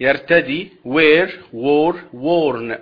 يرتدي wear wore worn